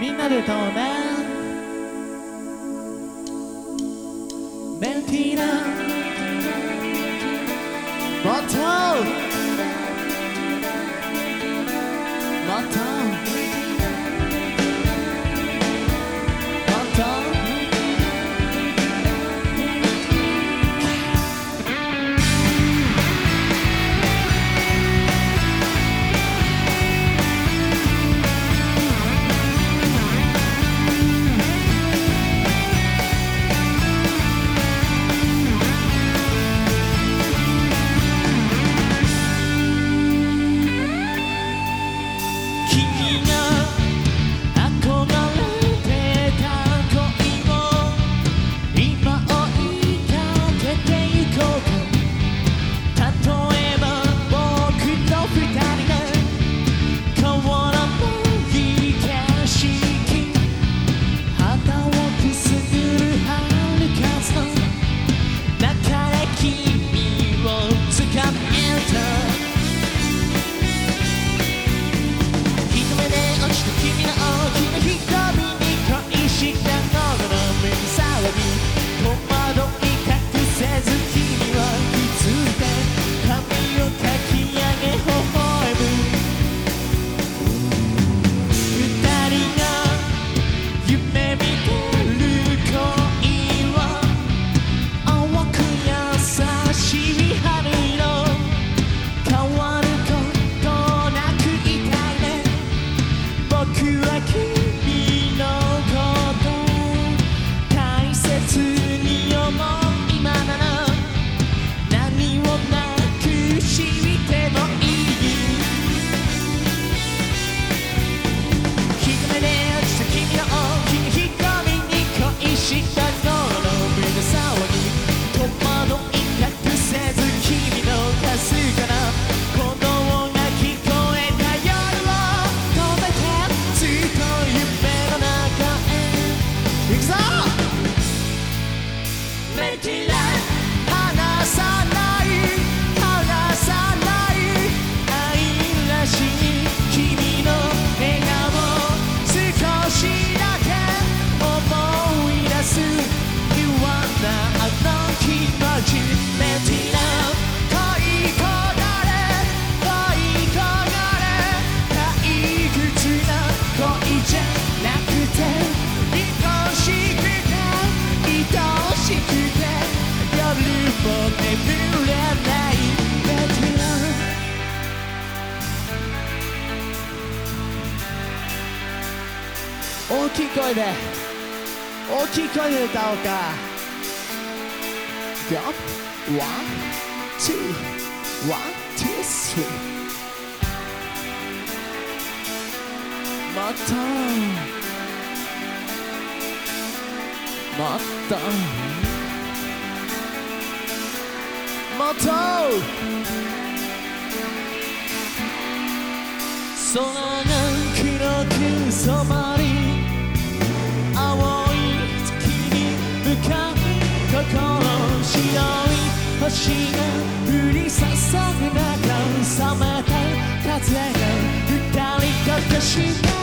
みんなで歌おうね。メルティーナボトルボト You 大きい声で大きい声で歌おうか。Go One, two, one, two, three. もっともっともっと空が黒く染まり青い月に向かう心白い星が降り。注ぐ中冷めた風が二人がかして